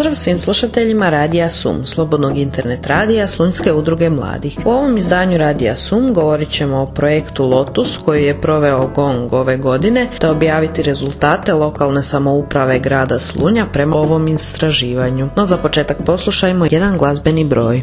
Pozdrav svim slušateljima Radija Sum, slobodnog internet radija Slunjske udruge mladih. U ovom izdanju Radija Sum govorit ćemo o projektu Lotus koji je proveo GONG ove godine te objaviti rezultate lokalne samouprave grada Slunja prema ovom istraživanju. No za početak poslušajmo jedan glazbeni broj.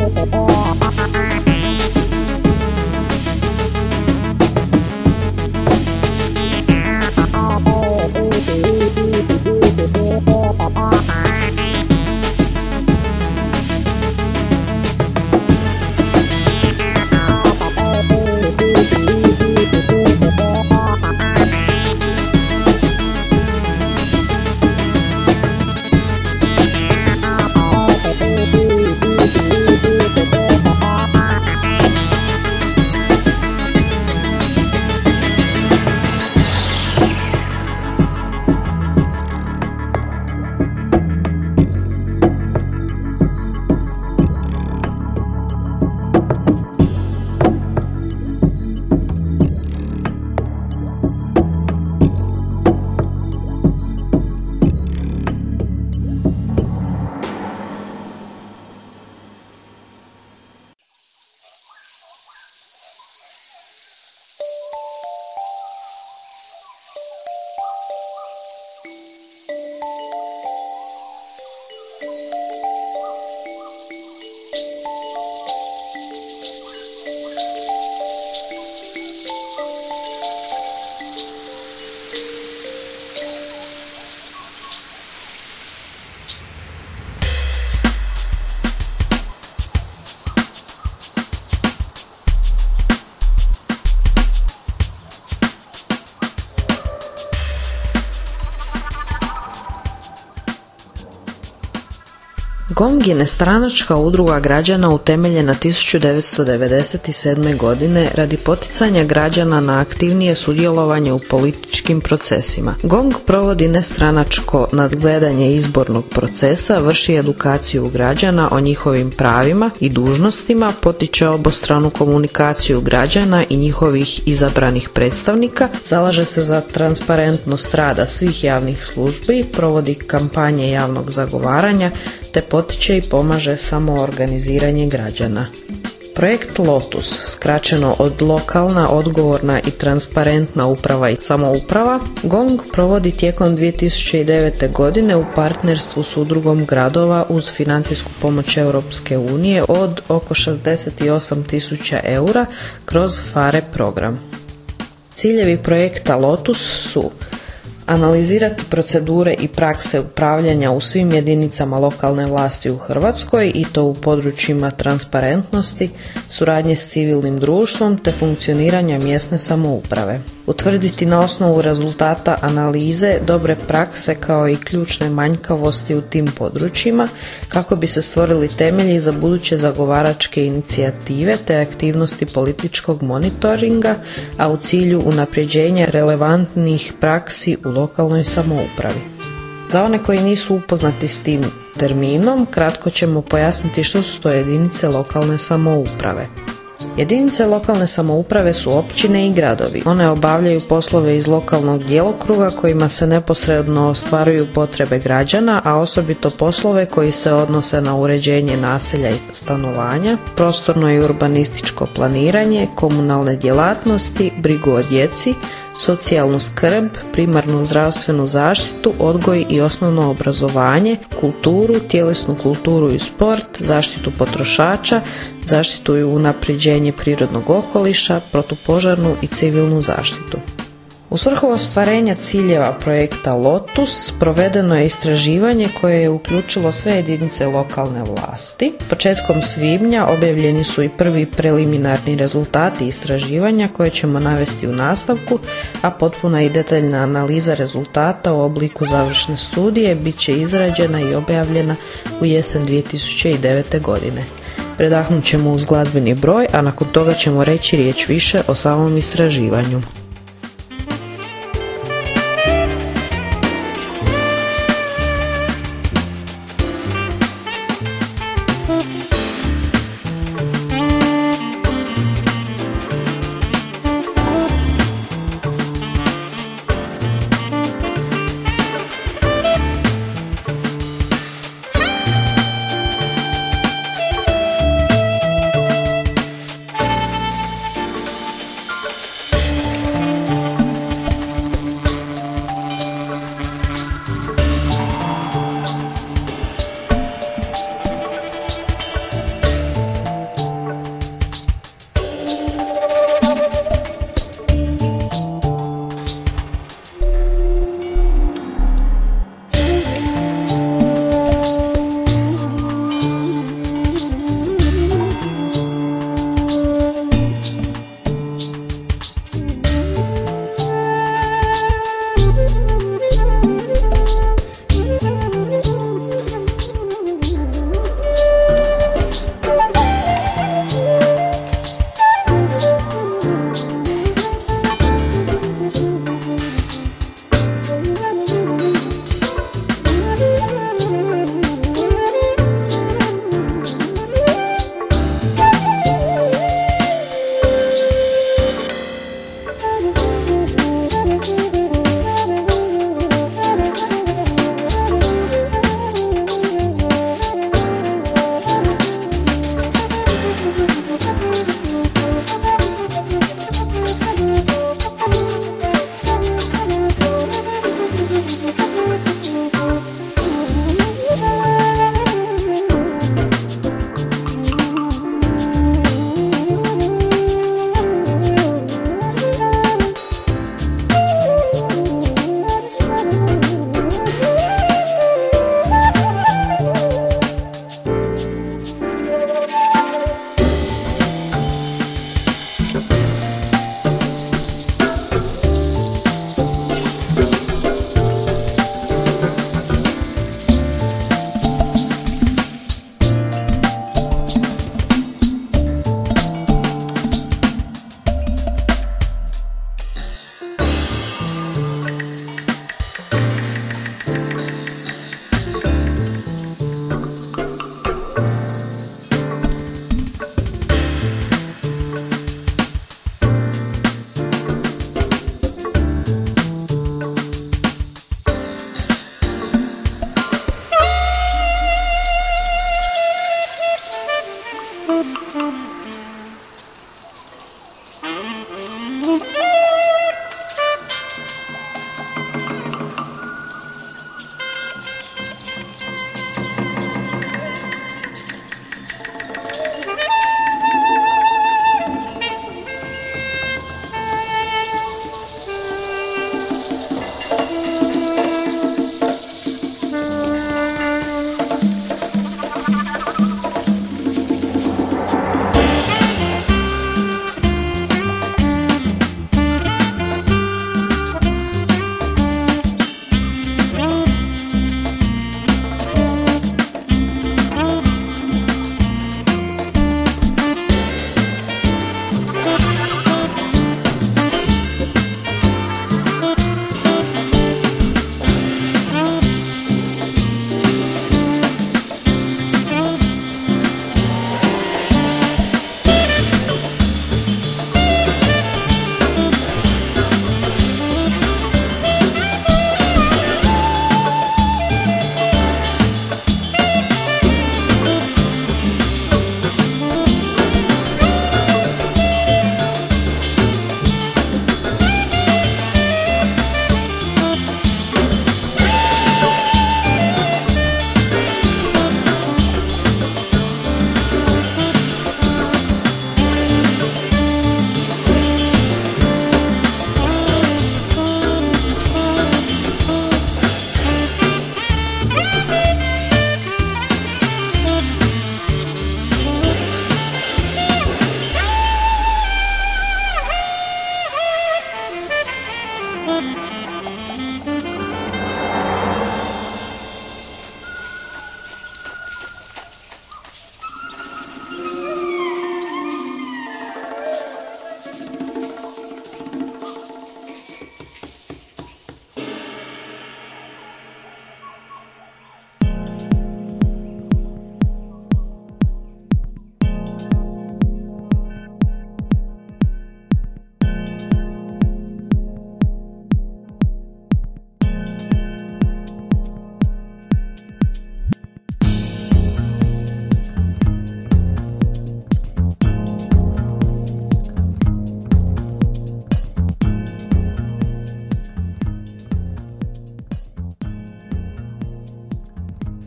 GONG je nestranačka udruga građana utemeljena 1997. godine radi poticanja građana na aktivnije sudjelovanje u političkim procesima. GONG provodi nestranačko nadgledanje izbornog procesa, vrši edukaciju građana o njihovim pravima i dužnostima, potiče obostranu komunikaciju građana i njihovih izabranih predstavnika, zalaže se za transparentnost rada svih javnih službi, provodi kampanje javnog zagovaranja, te potiče i pomaže samoorganiziranje građana. Projekt Lotus, skraćeno od lokalna, odgovorna i transparentna uprava i samouprava, GONG provodi tijekom 2009. godine u partnerstvu s udrugom gradova uz financijsku pomoć Europske unije od oko 68 tisuća eura kroz FARE program. Ciljevi projekta Lotus su analizirati procedure i prakse upravljanja u svim jedinicama lokalne vlasti u Hrvatskoj i to u područjima transparentnosti, suradnje s civilnim društvom te funkcioniranja mjesne samouprave. Utvrditi na osnovu rezultata analize dobre prakse kao i ključne manjkavosti u tim područjima kako bi se stvorili temelji za buduće zagovaračke inicijative te aktivnosti političkog monitoringa, a u cilju unapređenja relevantnih praksi u lokalnoj samoupravi. Za one koji nisu upoznati s tim terminom, kratko ćemo pojasniti što su to jedinice lokalne samouprave. Jedinice lokalne samouprave su općine i gradovi. One obavljaju poslove iz lokalnog djelokruga kojima se neposredno ostvaruju potrebe građana, a osobito poslove koji se odnose na uređenje naselja i stanovanja, prostorno i urbanističko planiranje, komunalne djelatnosti, brigu o djeci, socijalnu skrb, primarnu zdravstvenu zaštitu, odgoj i osnovno obrazovanje, kulturu, tjelesnu kulturu i sport, zaštitu potrošača, zaštitu i unapređenje prirodnog okoliša, protupožarnu i civilnu zaštitu. U svrhu ostvarenja ciljeva projekta Lotus provedeno je istraživanje koje je uključilo sve jedinice lokalne vlasti. Početkom svibnja objavljeni su i prvi preliminarni rezultati istraživanja koje ćemo navesti u nastavku, a potpuna i detaljna analiza rezultata u obliku završne studije bit će izrađena i objavljena u jesen 2009. godine. Predahnut ćemo uz glazbeni broj, a nakon toga ćemo reći riječ više o samom istraživanju.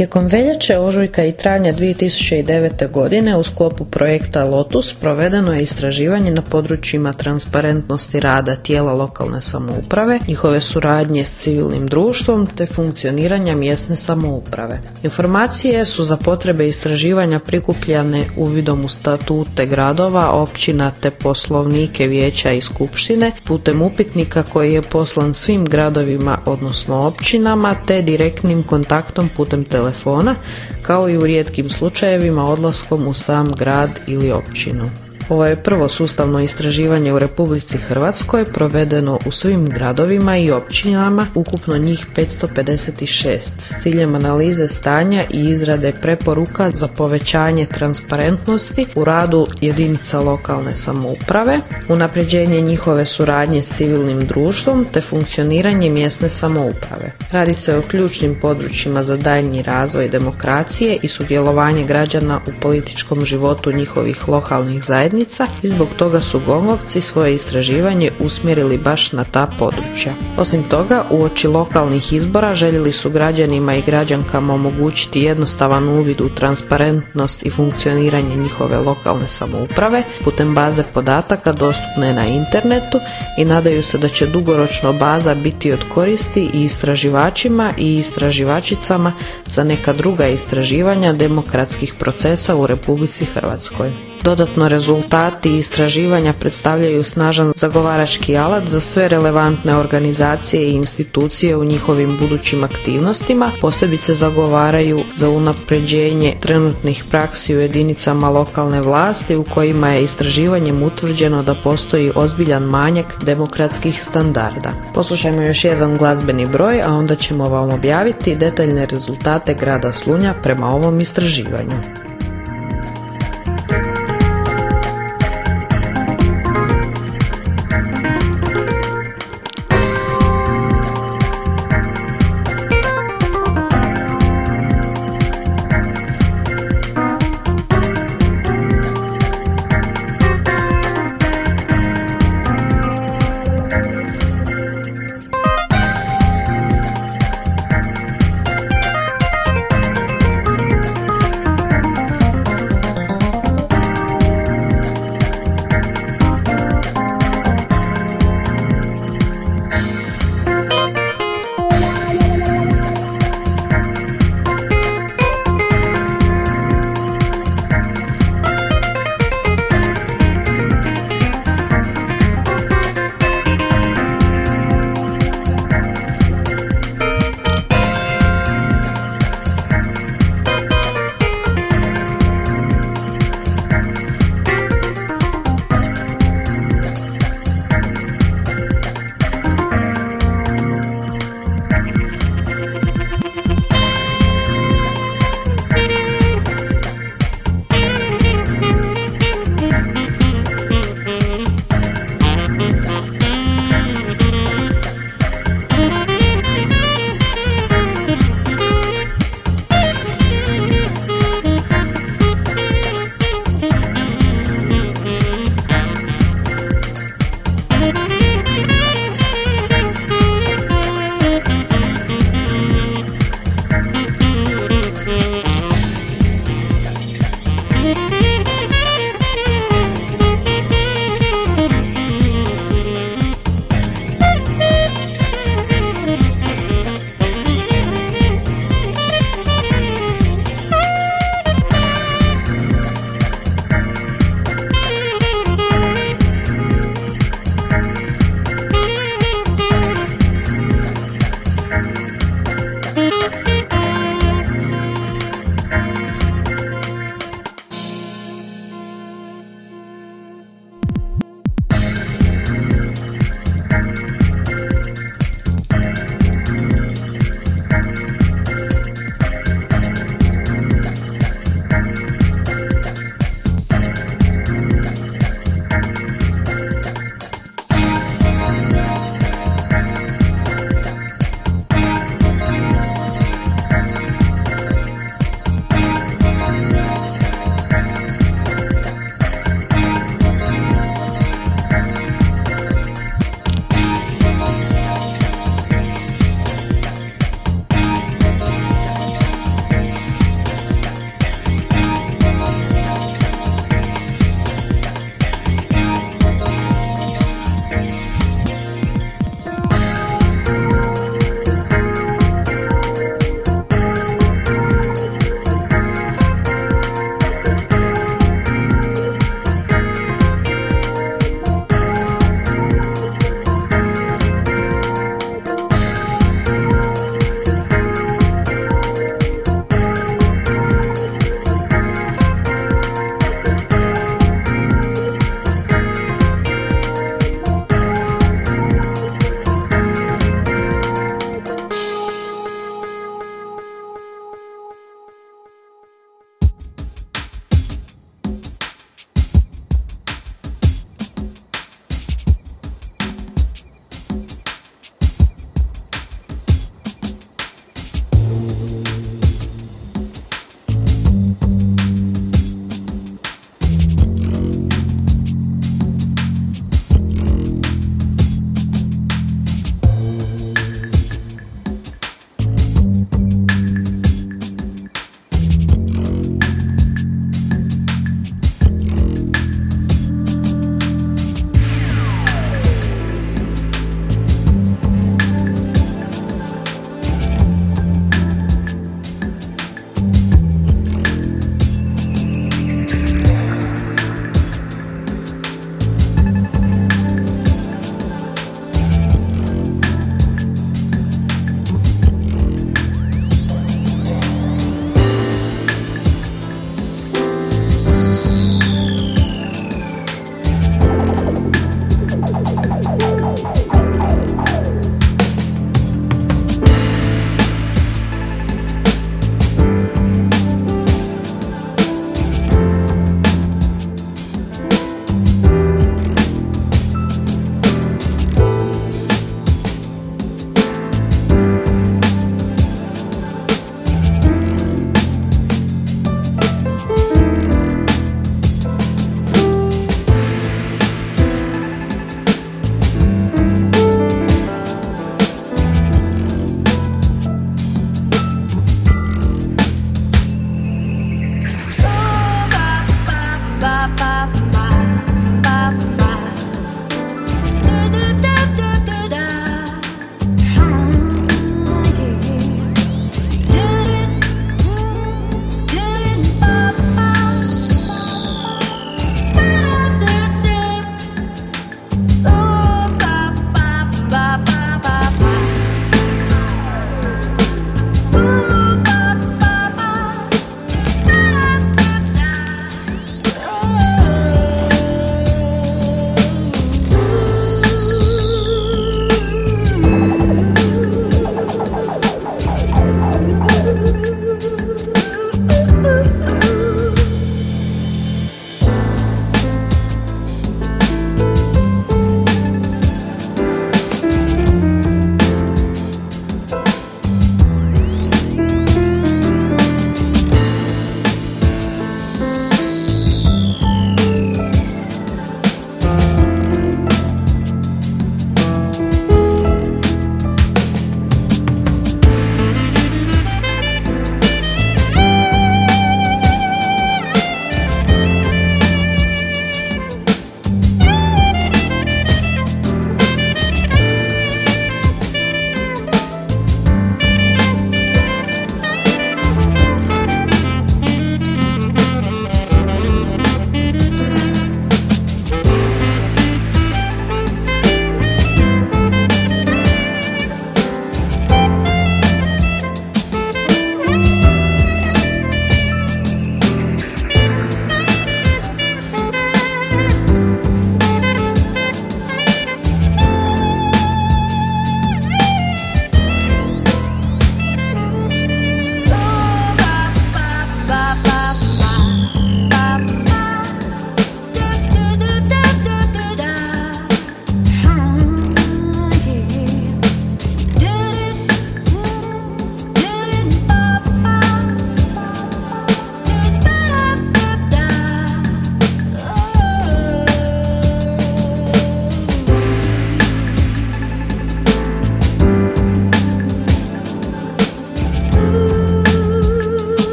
Tijekom veljače, ožujka i travnja 2009. godine u sklopu projekta Lotus provedeno je istraživanje na područjima transparentnosti rada tijela lokalne samouprave, njihove suradnje s civilnim društvom te funkcioniranja mjesne samouprave. Informacije su za potrebe istraživanja prikupljane uvidom u statute gradova, općina te poslovnike vijeća i skupštine putem upitnika koji je poslan svim gradovima odnosno općinama te direktnim kontaktom putem telefona telefona, kao i u rijetkim slučajevima odlaskom u sam grad ili općinu. Ovo je prvo sustavno istraživanje u Republici Hrvatskoj provedeno u svim gradovima i općinama, ukupno njih 556, s ciljem analize stanja i izrade preporuka za povećanje transparentnosti u radu jedinica lokalne samouprave, unapređenje njihove suradnje s civilnim društvom te funkcioniranje mjesne samouprave. Radi se o ključnim područjima za daljnji razvoj demokracije i sudjelovanje građana u političkom životu njihovih lokalnih zajednica i zbog toga su gongovci svoje istraživanje usmjerili baš na ta područja. Osim toga, uoči lokalnih izbora željeli su građanima i građankama omogućiti jednostavan uvid u transparentnost i funkcioniranje njihove lokalne samouprave putem baze podataka dostupne na internetu i nadaju se da će dugoročno baza biti od koristi i istraživačima i istraživačicama za neka druga istraživanja demokratskih procesa u Republici Hrvatskoj. Dodatno rezultati istraživanja predstavljaju snažan zagovarački alat za sve relevantne organizacije i institucije u njihovim budućim aktivnostima, posebice zagovaraju za unapređenje trenutnih praksi u jedinicama lokalne vlasti u kojima je istraživanjem utvrđeno da postoji ozbiljan manjak demokratskih standarda. Poslušajmo još jedan glazbeni broj, a onda ćemo vam objaviti detaljne rezultate grada Slunja prema ovom istraživanju.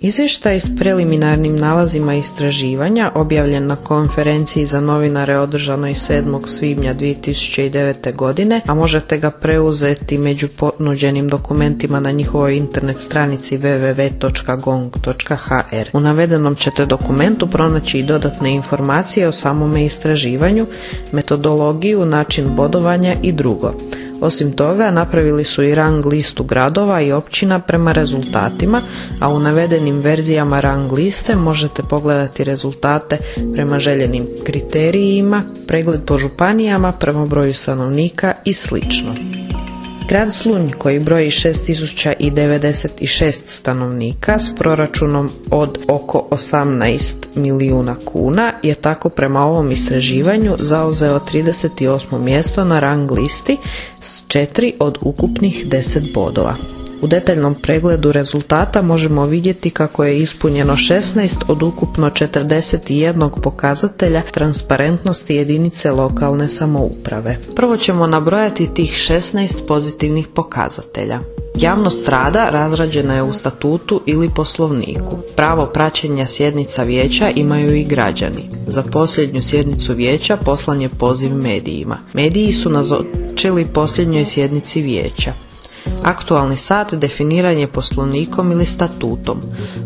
Izvještaj s preliminarnim nalazima istraživanja objavljen na konferenciji za novinare održanoj 7. svibnja 2009. godine, a možete ga preuzeti među ponuđenim dokumentima na njihovoj internet stranici www.gong.hr. U navedenom ćete dokumentu pronaći i dodatne informacije o samome istraživanju, metodologiju, način bodovanja i drugo. Osim toga, napravili su i rang listu gradova i općina prema rezultatima, a u navedenim verzijama rang liste možete pogledati rezultate prema željenim kriterijima, pregled po županijama, prema broju stanovnika i slično. Grad Slunj koji broji 6096 stanovnika s proračunom od oko 18 milijuna kuna je tako prema ovom istraživanju zauzeo 38. mjesto na rang listi s 4 od ukupnih 10 bodova. U detaljnom pregledu rezultata možemo vidjeti kako je ispunjeno 16 od ukupno 41 pokazatelja transparentnosti jedinice lokalne samouprave. Prvo ćemo nabrojati tih 16 pozitivnih pokazatelja. Javnost rada razrađena je u statutu ili poslovniku. Pravo praćenja sjednica vijeća imaju i građani. Za posljednju sjednicu vijeća poslan je poziv medijima. Mediji su nazočili posljednjoj sjednici vijeća. Aktualni sat definiran je poslovnikom ili statutom.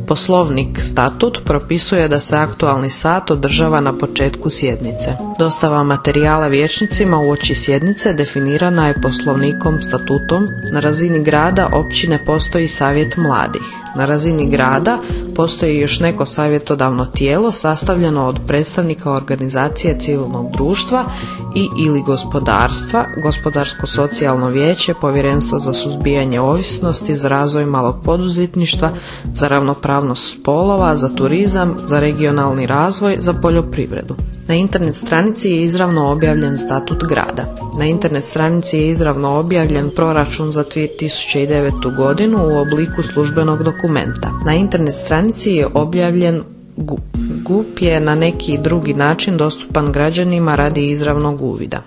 Poslovnik statut propisuje da se aktualni sat održava na početku sjednice. Dostava materijala vječnicima u oči sjednice definirana je poslovnikom statutom. Na razini grada općine postoji savjet mladih. Na razini grada postoji još neko savjetodavno tijelo sastavljeno od predstavnika organizacije civilnog društva i ili gospodarstva, gospodarsko-socijalno vijeće, povjerenstvo za suzbijanje ovisnosti, za razvoj malog poduzetništva, za ravnopravnost spolova, za turizam, za regionalni razvoj, za poljoprivredu. Na internet stranici je izravno objavljen statut grada. Na internet stranici je izravno objavljen proračun za 2009. godinu u obliku službenog dokumenta. Na internet stranici je objavljen GUP. GUP je na neki drugi način dostupan građanima radi izravnog uvida.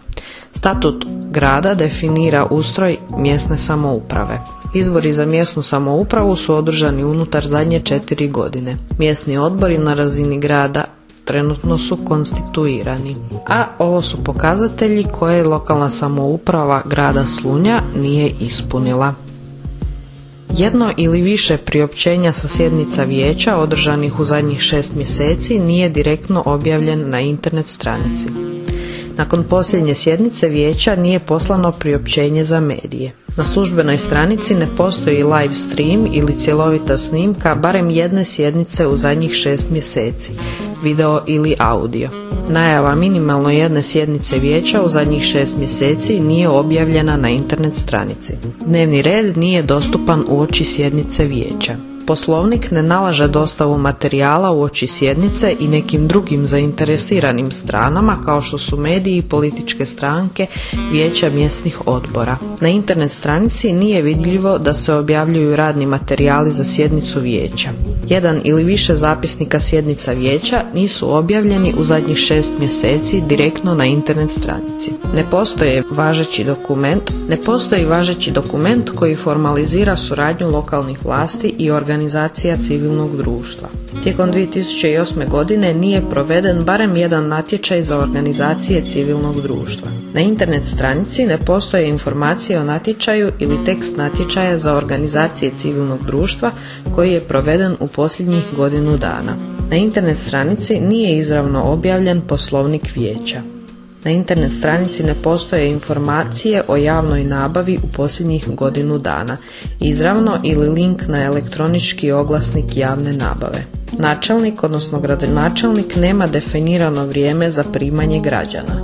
Statut grada definira ustroj mjesne samouprave. Izbori za mjesnu samoupravu su održani unutar zadnje četiri godine. Mjesni odbori na razini grada trenutno su konstituirani. A ovo su pokazatelji koje lokalna samouprava grada Slunja nije ispunila. Jedno ili više priopćenja sa sjednica vijeća održanih u zadnjih šest mjeseci nije direktno objavljen na internet stranici. Nakon posljednje sjednice vijeća nije poslano priopćenje za medije. Na službenoj stranici ne postoji live stream ili cjelovita snimka barem jedne sjednice u zadnjih šest mjeseci, video ili audio. Najava minimalno jedne sjednice vijeća u zadnjih šest mjeseci nije objavljena na internet stranici. Dnevni red nije dostupan u oči sjednice vijeća. Poslovnik ne nalaže dostavu materijala u oči sjednice i nekim drugim zainteresiranim stranama kao što su mediji, političke stranke, vijeća mjesnih odbora. Na internet stranici nije vidljivo da se objavljuju radni materijali za sjednicu vijeća. Jedan ili više zapisnika sjednica vijeća nisu objavljeni u zadnjih šest mjeseci direktno na internet stranici. Ne postoji važeći dokument, ne postoji važeći dokument koji formalizira suradnju lokalnih vlasti i organizacija organizacija civilnog društva. Tijekom 2008. godine nije proveden barem jedan natječaj za organizacije civilnog društva. Na internet stranici ne postoje informacije o natječaju ili tekst natječaja za organizacije civilnog društva koji je proveden u posljednjih godinu dana. Na internet stranici nije izravno objavljen poslovnik vijeća. Na internet stranici ne postoje informacije o javnoj nabavi u posljednjih godinu dana, izravno ili link na elektronički oglasnik javne nabave. Načelnik, odnosno gradonačelnik, nema definirano vrijeme za primanje građana.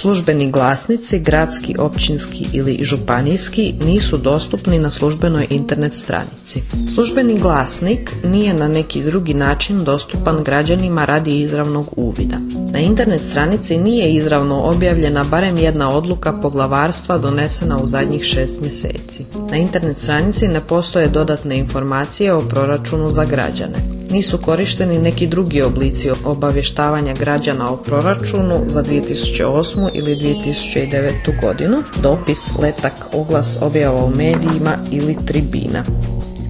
Službeni glasnici, gradski, općinski ili županijski, nisu dostupni na službenoj internet stranici. Službeni glasnik nije na neki drugi način dostupan građanima radi izravnog uvida. Na internet stranici nije izravno objavljena barem jedna odluka poglavarstva donesena u zadnjih šest mjeseci. Na internet stranici ne postoje dodatne informacije o proračunu za građane. Nisu korišteni neki drugi oblici obavještavanja građana o proračunu za 2008. ili 2009. godinu, dopis, letak, oglas, objava u medijima ili tribina.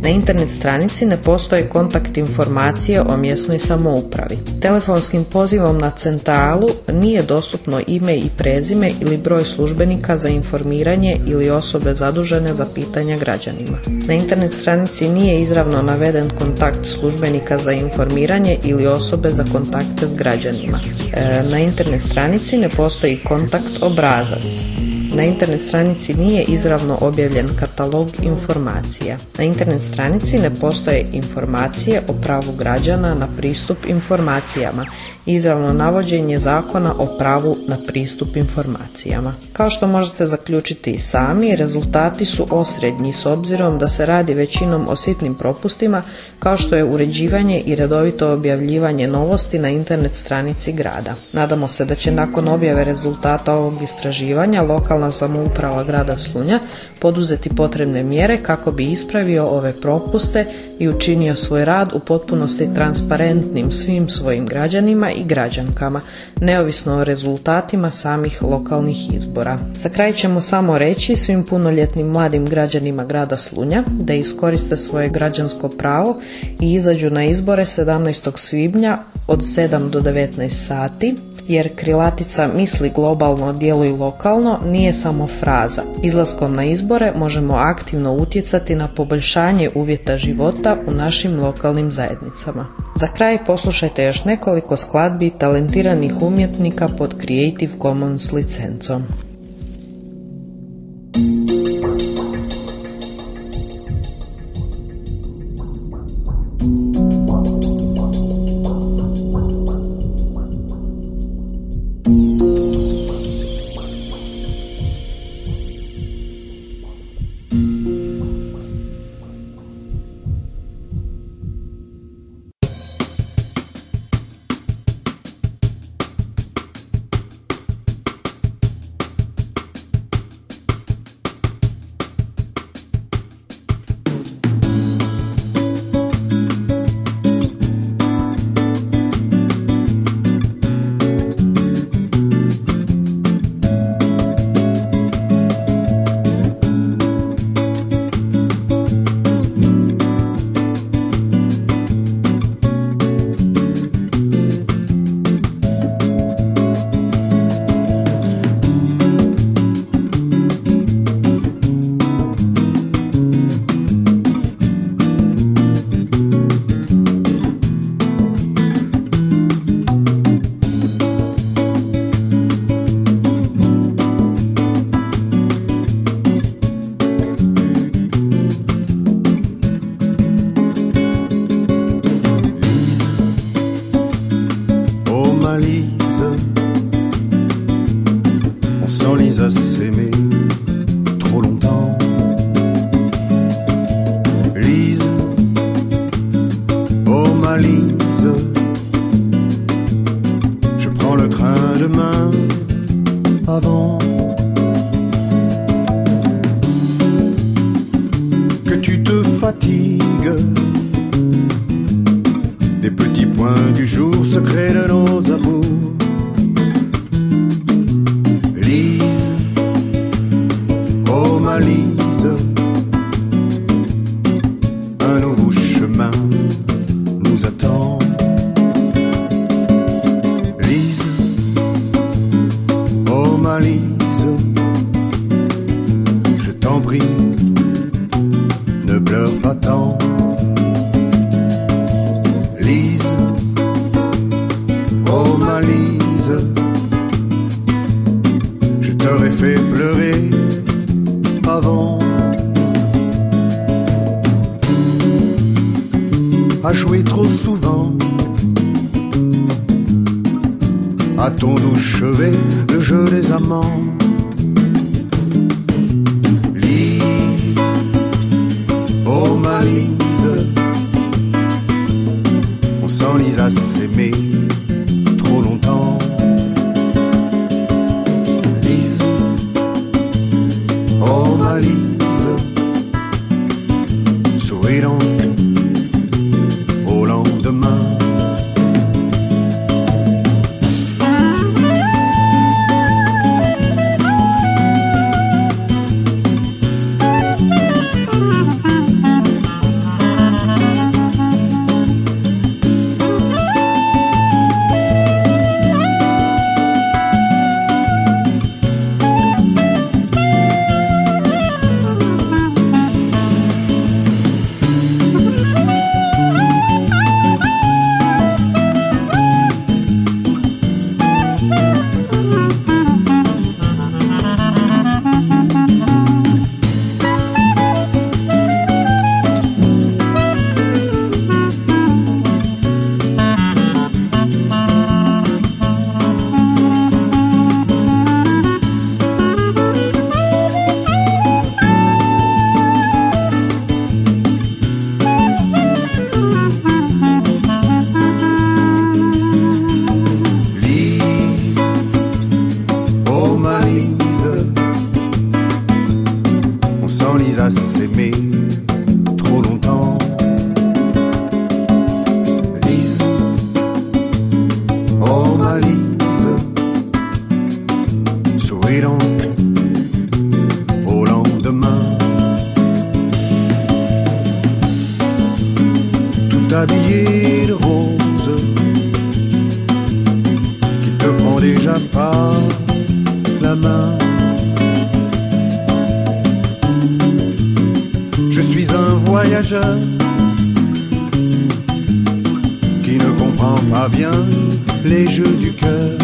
Na internet stranici ne postoje kontakt informacije o mjesnoj samoupravi. Telefonskim pozivom na centralu nije dostupno ime i prezime ili broj službenika za informiranje ili osobe zadužene za pitanja građanima. Na internet stranici nije izravno naveden kontakt službenika za informiranje ili osobe za kontakte s građanima. E, na internet stranici ne postoji kontakt obrazac. Na internet stranici nije izravno objavljen katalog informacija. Na internet stranici ne postoje informacije o pravu građana na pristup informacijama, izravno navođenje zakona o pravu na pristup informacijama. Kao što možete zaključiti i sami, rezultati su osrednji s obzirom da se radi većinom o sitnim propustima kao što je uređivanje i redovito objavljivanje novosti na internet stranici grada. Nadamo se da će nakon objave rezultata ovog istraživanja lokalna samouprava grada Slunja poduzeti potrebne mjere kako bi ispravio ove propuste i učinio svoj rad u potpunosti transparentnim svim svojim građanima i građankama, neovisno o rezultatima samih lokalnih izbora. Za kraj ćemo samo reći svim punoljetnim mladim građanima grada Slunja da iskoriste svoje građansko pravo i izađu na izbore 17. svibnja od 7 do 19 sati jer krilatica misli globalno, djeluj lokalno nije samo fraza. Izlaskom na izbore možemo aktivno utjecati na poboljšanje uvjeta života u našim lokalnim zajednicama. Za kraj poslušajte još nekoliko skladbi talentiranih umjetnika pod Creative Commons licencom. à ton doux chevet le jeu des amants. Lise, oh ma Lise, on s'enlise à s'aimer. tout habillé de rose, qui te prend déjà par la main. Je suis un voyageur qui ne comprend pas bien les jeux du cœur.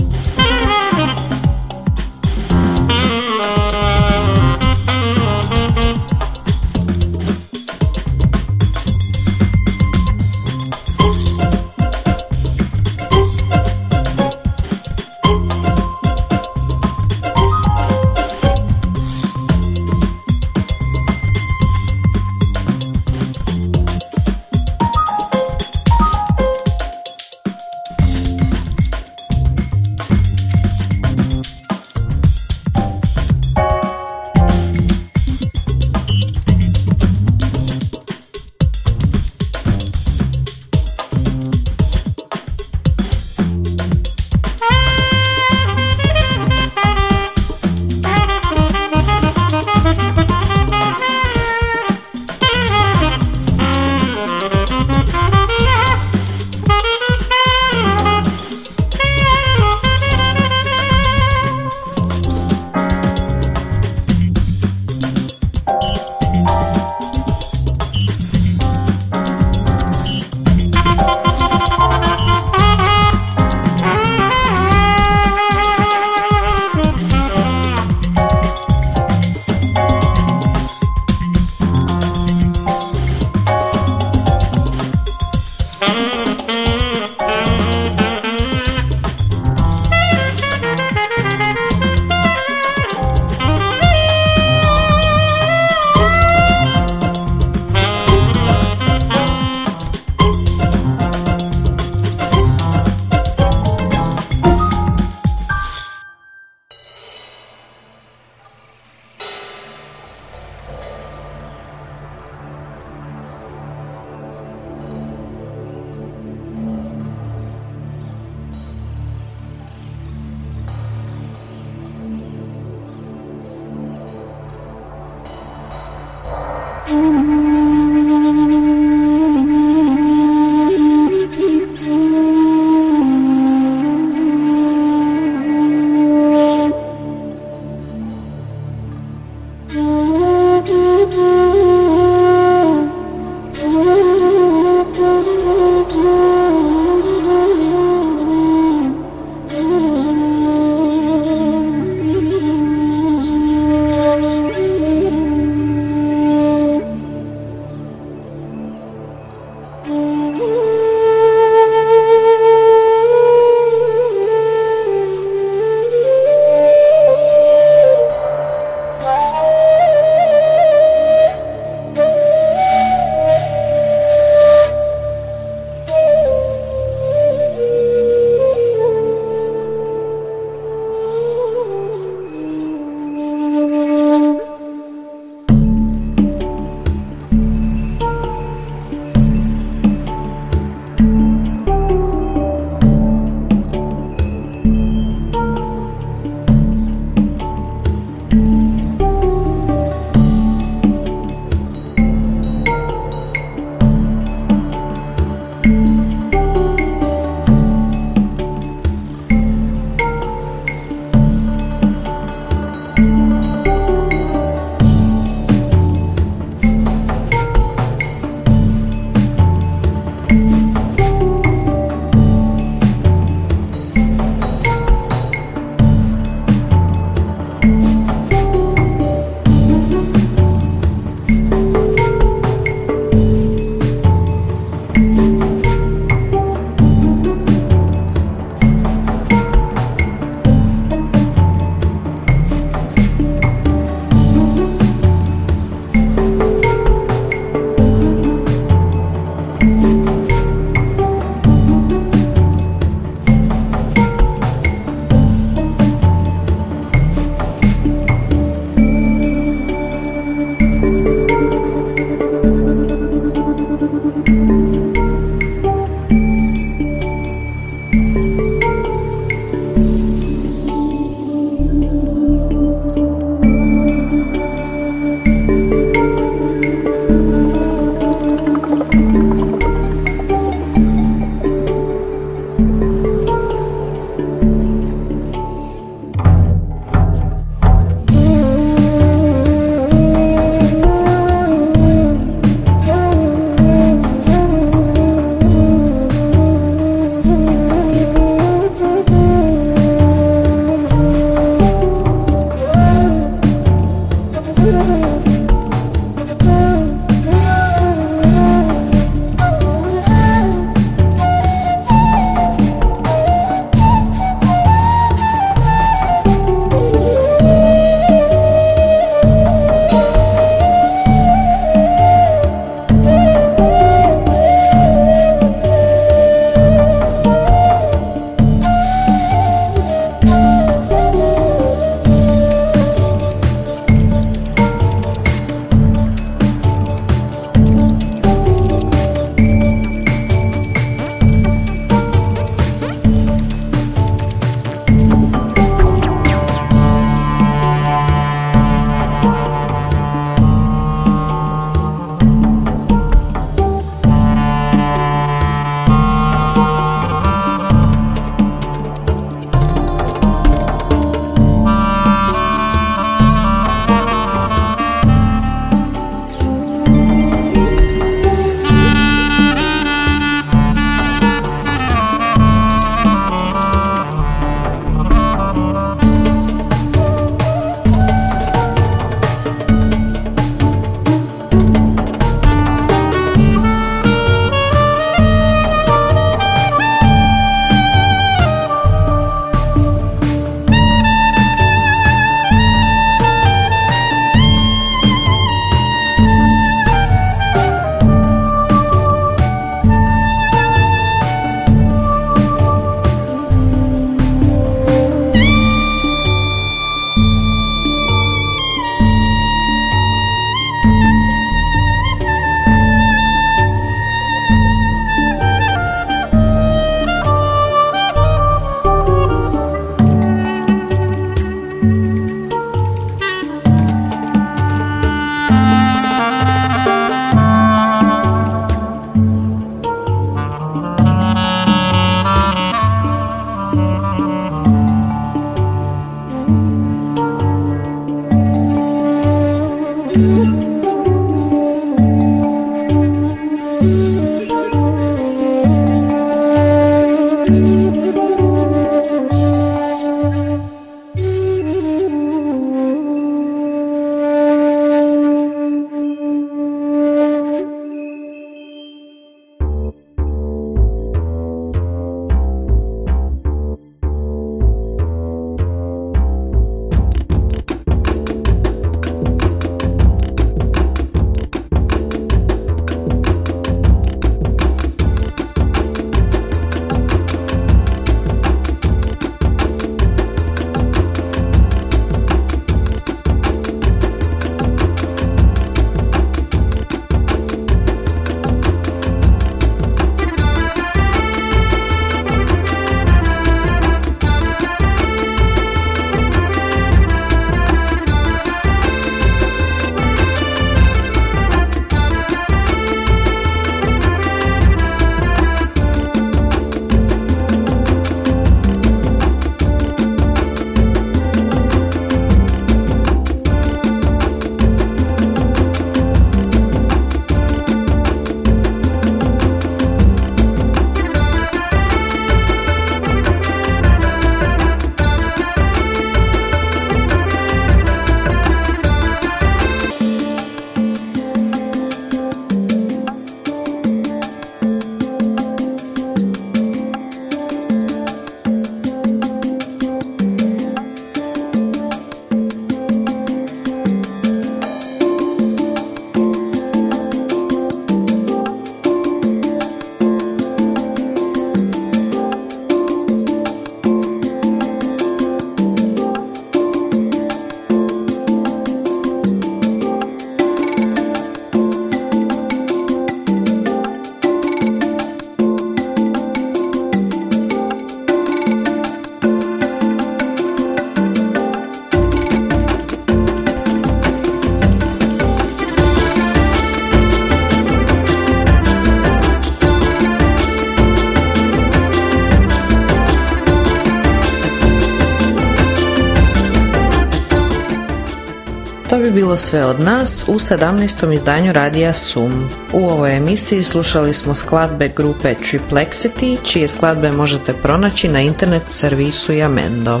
Bilo sve od nas u 17. izdanju Radija Sum. U ovoj emisiji slušali smo skladbe grupe Triplexity, čije skladbe možete pronaći na internet servisu Jamendo.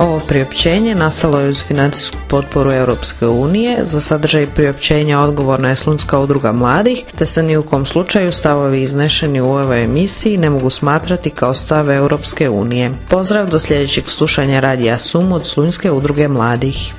Ovo priopćenje nastalo je uz financijsku potporu Europske unije, za sadržaj priopćenja odgovorna je Slunska udruga mladih, te se ni u kom slučaju stavovi iznešeni u ovoj emisiji ne mogu smatrati kao stav Europske unije. Pozdrav do sljedećeg slušanja radija Sum od Slunjske udruge mladih.